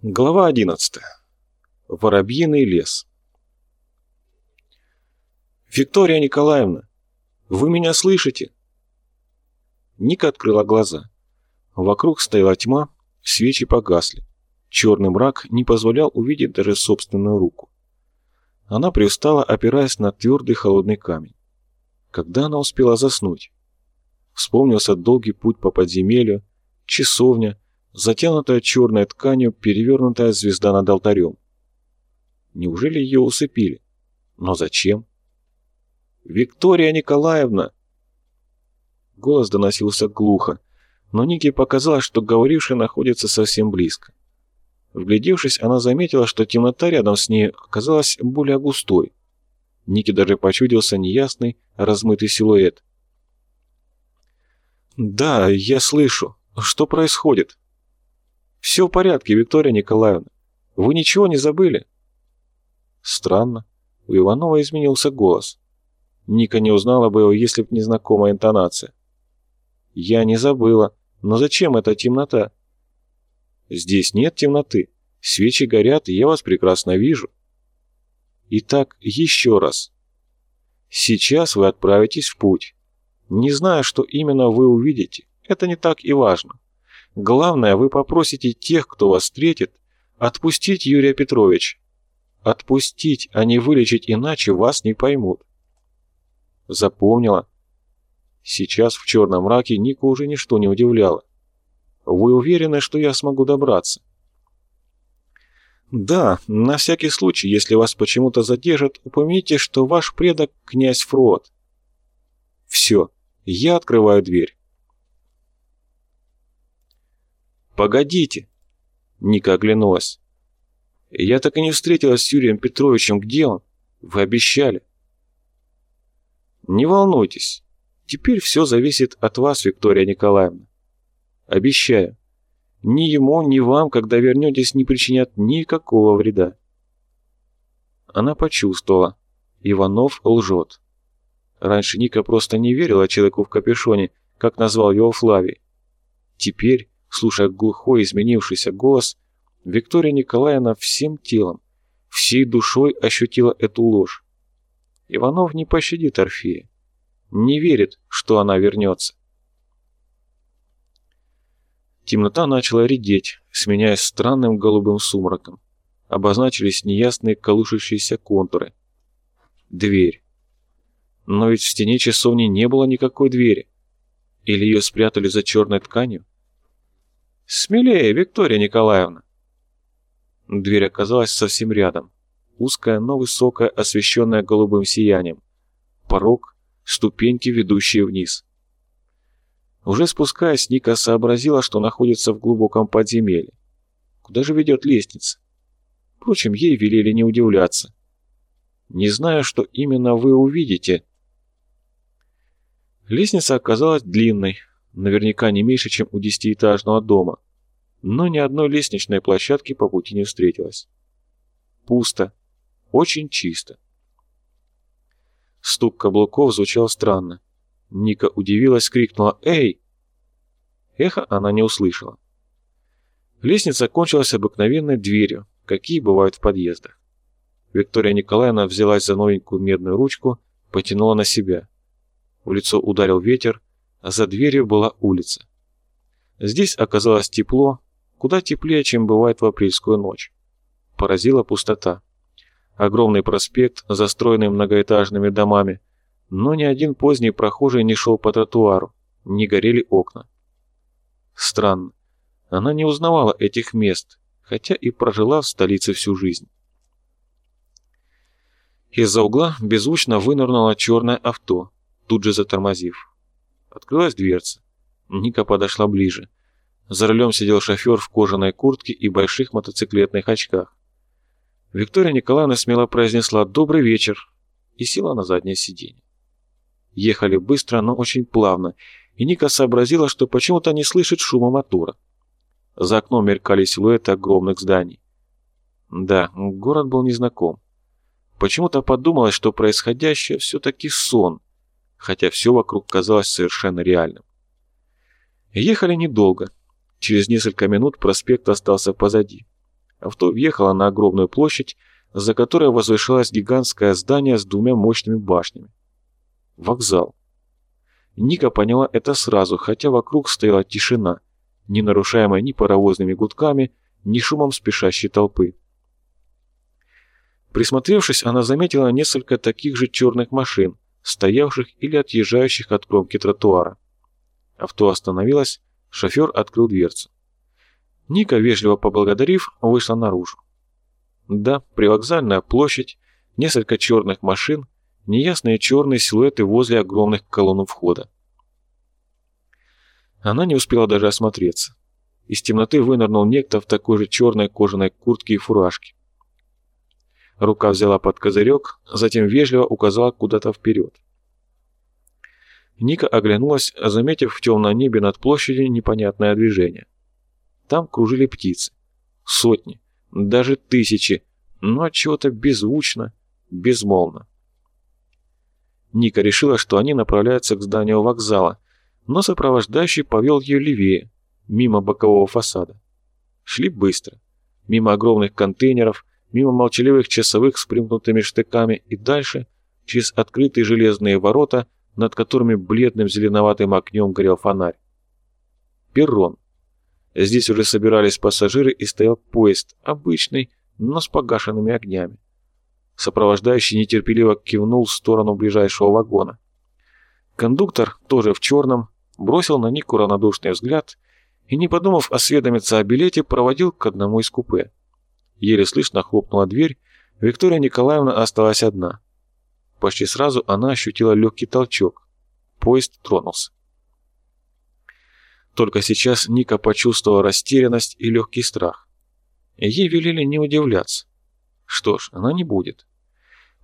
Глава 11. Воробьиный лес. «Виктория Николаевна, вы меня слышите?» Ника открыла глаза. Вокруг стояла тьма, свечи погасли. Черный мрак не позволял увидеть даже собственную руку. Она привстала, опираясь на твердый холодный камень. Когда она успела заснуть? Вспомнился долгий путь по подземелью, часовня, затянутая черной тканью перевернутая звезда над алтарем. Неужели ее усыпили? Но зачем? «Виктория Николаевна!» Голос доносился глухо, но Нике показалось, что говоривший находится совсем близко. Вглядевшись, она заметила, что темнота рядом с ней оказалась более густой. Нике даже почудился неясный, размытый силуэт. «Да, я слышу. Что происходит?» «Все в порядке, Виктория Николаевна. Вы ничего не забыли?» Странно. У Иванова изменился голос. Ника не узнала бы его, если б незнакомая интонация. «Я не забыла. Но зачем эта темнота?» «Здесь нет темноты. Свечи горят, и я вас прекрасно вижу». «Итак, еще раз. Сейчас вы отправитесь в путь. Не знаю, что именно вы увидите. Это не так и важно. Главное, вы попросите тех, кто вас встретит, отпустить Юрия Петровича. Отпустить, а не вылечить, иначе вас не поймут. Запомнила? Сейчас в черном мраке Нику уже ничто не удивляло. Вы уверены, что я смогу добраться? Да, на всякий случай, если вас почему-то задержат, упомяните, что ваш предок князь Фрод. Все, я открываю дверь. «Погодите!» Ника оглянулась. «Я так и не встретилась с Юрием Петровичем. Где он? Вы обещали». «Не волнуйтесь. Теперь все зависит от вас, Виктория Николаевна. Обещаю. Ни ему, ни вам, когда вернетесь, не причинят никакого вреда». Она почувствовала. Иванов лжет. Раньше Ника просто не верила человеку в капюшоне, как назвал его Флавий. Теперь Слушая глухой изменившийся голос, Виктория Николаевна всем телом, всей душой ощутила эту ложь. Иванов не пощадит Орфея. Не верит, что она вернется. Темнота начала редеть, сменяясь странным голубым сумраком. Обозначились неясные колышущиеся контуры. Дверь. Но ведь в стене часовни не было никакой двери. Или ее спрятали за черной тканью? «Смелее, Виктория Николаевна!» Дверь оказалась совсем рядом. Узкая, но высокая, освещенная голубым сиянием. Порог, ступеньки, ведущие вниз. Уже спускаясь, Ника сообразила, что находится в глубоком подземелье. Куда же ведет лестница? Впрочем, ей велели не удивляться. «Не знаю, что именно вы увидите». Лестница оказалась длинной, наверняка не меньше, чем у десятиэтажного дома, но ни одной лестничной площадки по пути не встретилось. Пусто, очень чисто. Стук каблуков звучал странно. Ника удивилась, крикнула «Эй!». Эхо она не услышала. Лестница кончилась обыкновенной дверью, какие бывают в подъездах. Виктория Николаевна взялась за новенькую медную ручку, потянула на себя. В лицо ударил ветер, а за дверью была улица. Здесь оказалось тепло, куда теплее, чем бывает в апрельскую ночь. Поразила пустота. Огромный проспект, застроенный многоэтажными домами, но ни один поздний прохожий не шел по тротуару, не горели окна. Странно, она не узнавала этих мест, хотя и прожила в столице всю жизнь. Из-за угла беззвучно вынырнуло черное авто, тут же затормозив. Открылась дверца. Ника подошла ближе. За рулем сидел шофер в кожаной куртке и больших мотоциклетных очках. Виктория Николаевна смело произнесла «Добрый вечер» и села на заднее сиденье. Ехали быстро, но очень плавно, и Ника сообразила, что почему-то не слышит шума мотора. За окном меркали силуэты огромных зданий. Да, город был незнаком. Почему-то подумалось, что происходящее все-таки сон, хотя все вокруг казалось совершенно реальным. Ехали недолго. Через несколько минут проспект остался позади. авто въехало на огромную площадь, за которой возвышалось гигантское здание с двумя мощными башнями. Вокзал. Ника поняла это сразу, хотя вокруг стояла тишина, не нарушаемая ни паровозными гудками, ни шумом спешащей толпы. Присмотревшись, она заметила несколько таких же черных машин, стоявших или отъезжающих от кромки тротуара. Авто остановилось, шофер открыл дверцу. Ника, вежливо поблагодарив, вышла наружу. Да, привокзальная площадь, несколько черных машин, неясные черные силуэты возле огромных колонн входа. Она не успела даже осмотреться. Из темноты вынырнул некто в такой же черной кожаной куртке и фуражке. Рука взяла под козырек, затем вежливо указала куда-то вперед. Ника оглянулась, заметив в темном небе над площадью непонятное движение. Там кружили птицы. Сотни, даже тысячи, но отчего-то беззвучно, безмолвно. Ника решила, что они направляются к зданию вокзала, но сопровождающий повел ее левее, мимо бокового фасада. Шли быстро, мимо огромных контейнеров, мимо молчаливых часовых с примкнутыми штыками и дальше, через открытые железные ворота, над которыми бледным зеленоватым огнем горел фонарь. Перрон. Здесь уже собирались пассажиры и стоял поезд, обычный, но с погашенными огнями. Сопровождающий нетерпеливо кивнул в сторону ближайшего вагона. Кондуктор, тоже в черном, бросил на Нику равнодушный взгляд и, не подумав осведомиться о билете, проводил к одному из купе. Еле слышно хлопнула дверь, Виктория Николаевна осталась одна. Почти сразу она ощутила легкий толчок. Поезд тронулся. Только сейчас Ника почувствовала растерянность и легкий страх. Ей велели не удивляться. Что ж, она не будет.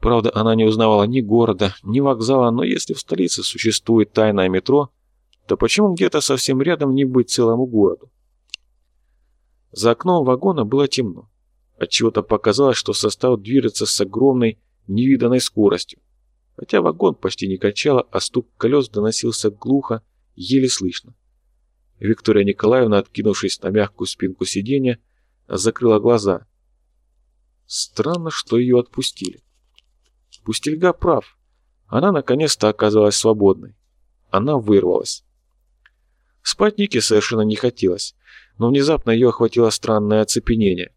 Правда, она не узнавала ни города, ни вокзала, но если в столице существует тайное метро, то почему где-то совсем рядом не быть целому городу? За окном вагона было темно. Отчего-то показалось, что состав движется с огромной, невиданной скоростью. Хотя вагон почти не качало, а стук колес доносился глухо, еле слышно. Виктория Николаевна, откинувшись на мягкую спинку сиденья, закрыла глаза. Странно, что ее отпустили. Пустельга прав. Она наконец-то оказалась свободной. Она вырвалась. Спать Нике совершенно не хотелось, но внезапно ее охватило странное оцепенение.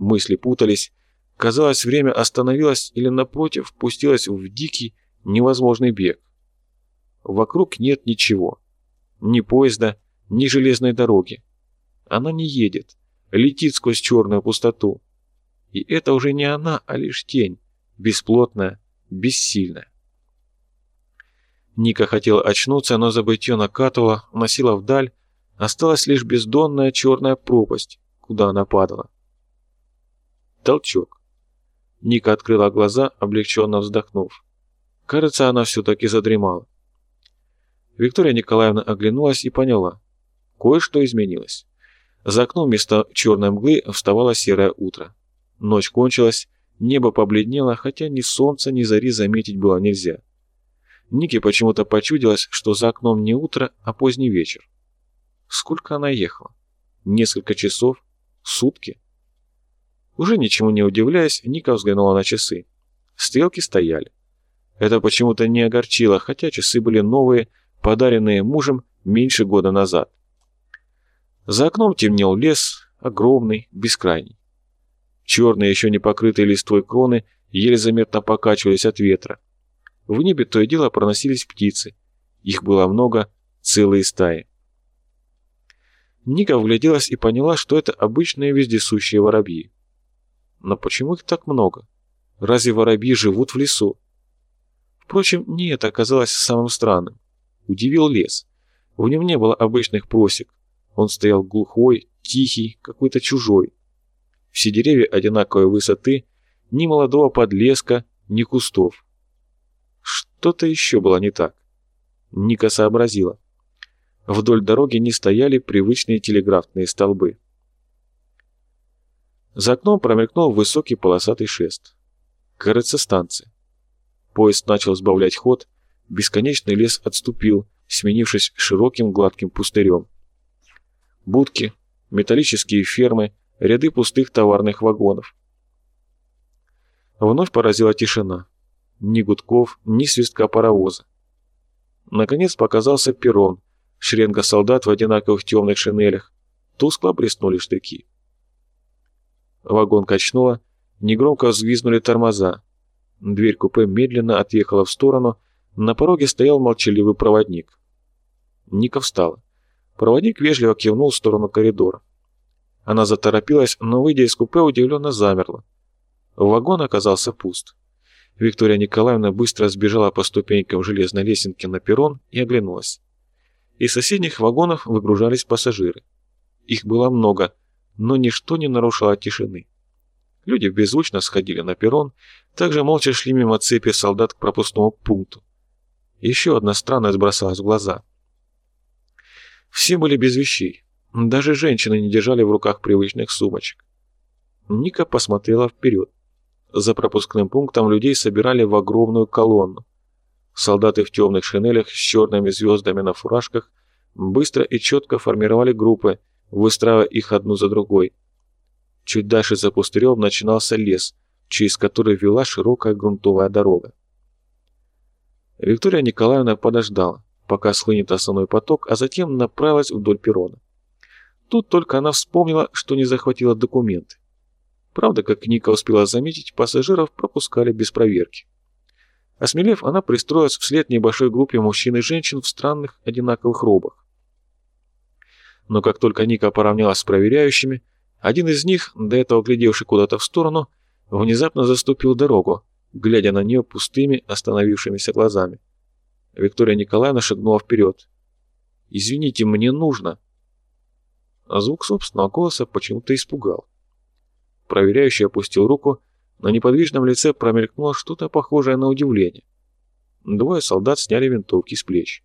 Мысли путались. Казалось, время остановилось или, напротив, пустилось в дикий, невозможный бег. Вокруг нет ничего. Ни поезда, ни железной дороги. Она не едет, летит сквозь черную пустоту. И это уже не она, а лишь тень, бесплотная, бессильная. Ника хотела очнуться, но забытье накатывало, носила вдаль, осталась лишь бездонная черная пропасть, куда она падала. Толчок. Ника открыла глаза, облегченно вздохнув. Кажется, она все-таки задремала. Виктория Николаевна оглянулась и поняла. Кое-что изменилось. За окном вместо черной мглы вставало серое утро. Ночь кончилась, небо побледнело, хотя ни солнца, ни зари заметить было нельзя. Нике почему-то почудилось, что за окном не утро, а поздний вечер. Сколько она ехала? Несколько часов? Сутки? Уже ничему не удивляясь, Ника взглянула на часы. Стрелки стояли. Это почему-то не огорчило, хотя часы были новые, подаренные мужем меньше года назад. За окном темнел лес, огромный, бескрайний. Черные, еще не покрытые листвой кроны еле заметно покачивались от ветра. В небе то и дело проносились птицы. Их было много, целые стаи. Ника вгляделась и поняла, что это обычные вездесущие воробьи. Но почему их так много? Разве воробьи живут в лесу? Впрочем, не это оказалось самым странным. Удивил лес. В нем не было обычных просек. Он стоял глухой, тихий, какой-то чужой. Все деревья одинаковой высоты, ни молодого подлеска, ни кустов. Что-то еще было не так. Ника сообразила. Вдоль дороги не стояли привычные телеграфные столбы. За окном промелькнул высокий полосатый шест. Кажется, станция. Поезд начал сбавлять ход, бесконечный лес отступил, сменившись широким гладким пустырем. Будки, металлические фермы, ряды пустых товарных вагонов. Вновь поразила тишина. Ни гудков, ни свистка паровоза. Наконец показался перрон, шеренга солдат в одинаковых темных шинелях. Тускло блеснули штыки. Вагон качнуло, негромко взвизнули тормоза. Дверь купе медленно отъехала в сторону, на пороге стоял молчаливый проводник. Ника встала. Проводник вежливо кивнул в сторону коридора. Она заторопилась, но, выйдя из купе, удивленно замерла. Вагон оказался пуст. Виктория Николаевна быстро сбежала по ступенькам железной лесенки на перрон и оглянулась. Из соседних вагонов выгружались пассажиры. Их было много, но ничто не нарушало тишины. Люди беззвучно сходили на перрон, также молча шли мимо цепи солдат к пропускному пункту. Еще одна странность бросалась в глаза. Все были без вещей. Даже женщины не держали в руках привычных сумочек. Ника посмотрела вперед. За пропускным пунктом людей собирали в огромную колонну. Солдаты в темных шинелях с черными звездами на фуражках быстро и четко формировали группы, выстраивая их одну за другой. Чуть дальше за пустырем начинался лес, через который вела широкая грунтовая дорога. Виктория Николаевна подождала, пока схлынет основной поток, а затем направилась вдоль перрона. Тут только она вспомнила, что не захватила документы. Правда, как Ника успела заметить, пассажиров пропускали без проверки. Осмелев, она пристроилась вслед небольшой группе мужчин и женщин в странных одинаковых робах. Но как только Ника поравнялась с проверяющими, один из них, до этого глядевший куда-то в сторону, внезапно заступил дорогу, глядя на нее пустыми, остановившимися глазами. Виктория Николаевна шагнула вперед. «Извините, мне нужно». А звук собственного голоса почему-то испугал. Проверяющий опустил руку, на неподвижном лице промелькнуло что-то похожее на удивление. Двое солдат сняли винтовки с плеч.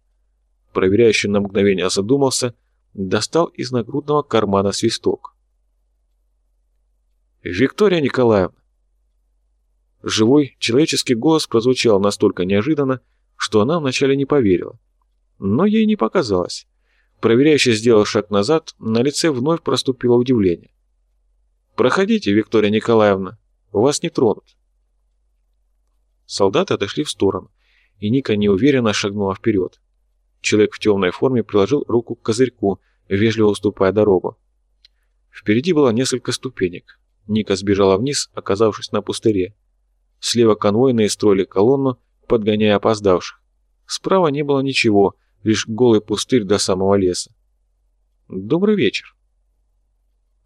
Проверяющий на мгновение задумался, достал из нагрудного кармана свисток. «Виктория Николаевна!» Живой человеческий голос прозвучал настолько неожиданно, что она вначале не поверила. Но ей не показалось. Проверяющий сделал шаг назад, на лице вновь проступило удивление. «Проходите, Виктория Николаевна, вас не тронут». Солдаты отошли в сторону, и Ника неуверенно шагнула вперед. Человек в темной форме приложил руку к козырьку, вежливо уступая дорогу. Впереди было несколько ступенек. Ника сбежала вниз, оказавшись на пустыре. Слева конвойные строили колонну, подгоняя опоздавших. Справа не было ничего, лишь голый пустырь до самого леса. «Добрый вечер».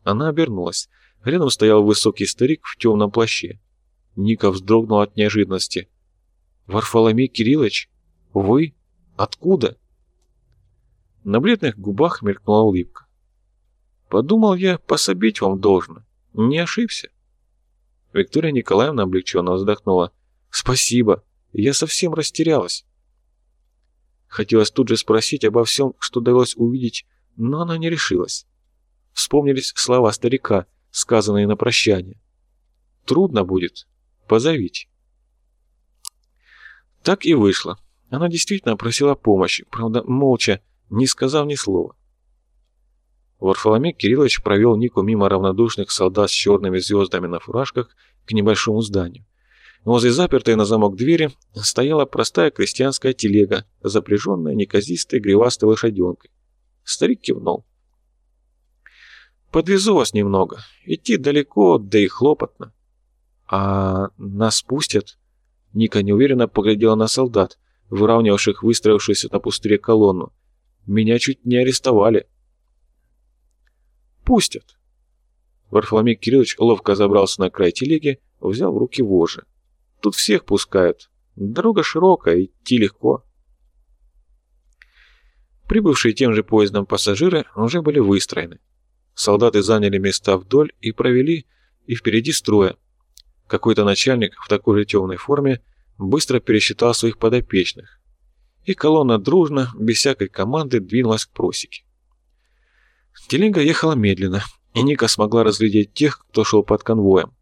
Она обернулась. Рядом стоял высокий старик в темном плаще. Ника вздрогнула от неожиданности. «Варфоломей Кириллович? Вы? Откуда?» На бледных губах мелькнула улыбка. «Подумал я, пособить вам должно. Не ошибся?» Виктория Николаевна облегченно вздохнула. «Спасибо, я совсем растерялась». Хотелось тут же спросить обо всем, что удалось увидеть, но она не решилась. Вспомнились слова старика – сказанные на прощание. Трудно будет. Позовите. Так и вышло. Она действительно просила помощи, правда, молча, не сказав ни слова. Варфоломей Кириллович провел Нику мимо равнодушных солдат с черными звездами на фуражках к небольшому зданию. Возле запертой на замок двери стояла простая крестьянская телега, запряженная неказистой гривастой лошаденкой. Старик кивнул. Подвезу вас немного. Идти далеко, да и хлопотно. А нас пустят? Ника неуверенно поглядела на солдат, выравнивавших выстроившуюся на пустыре колонну. Меня чуть не арестовали. Пустят. Варфоломей Кириллович ловко забрался на край телеги, взял в руки вожжи. Тут всех пускают. Дорога широкая, идти легко. Прибывшие тем же поездом пассажиры уже были выстроены. Солдаты заняли места вдоль и провели и впереди строя. Какой-то начальник в такой же темной форме быстро пересчитал своих подопечных. И колонна дружно, без всякой команды, двинулась к просеке. Телега ехала медленно, и Ника смогла разглядеть тех, кто шел под конвоем.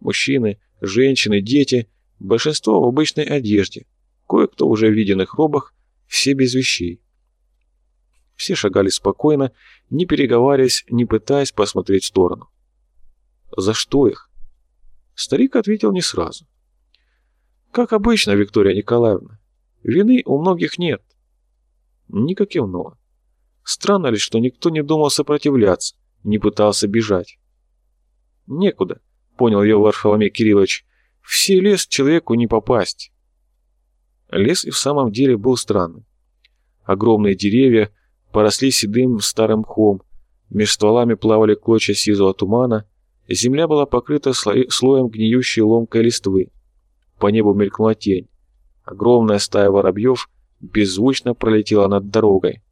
Мужчины, женщины, дети, большинство в обычной одежде, кое-кто уже в виденных робах, все без вещей. Все шагали спокойно, не переговариваясь, не пытаясь посмотреть в сторону. За что их? Старик ответил не сразу. Как обычно, Виктория Николаевна, вины у многих нет. Ника кивнула. Странно ли, что никто не думал сопротивляться, не пытался бежать? Некуда, понял ее Варфоломей Кириллович. Все лес человеку не попасть. Лес и в самом деле был странным. Огромные деревья поросли седым старым мхом, меж стволами плавали клочья сизого тумана, земля была покрыта слоем гниющей ломкой листвы. По небу мелькнула тень. Огромная стая воробьев беззвучно пролетела над дорогой.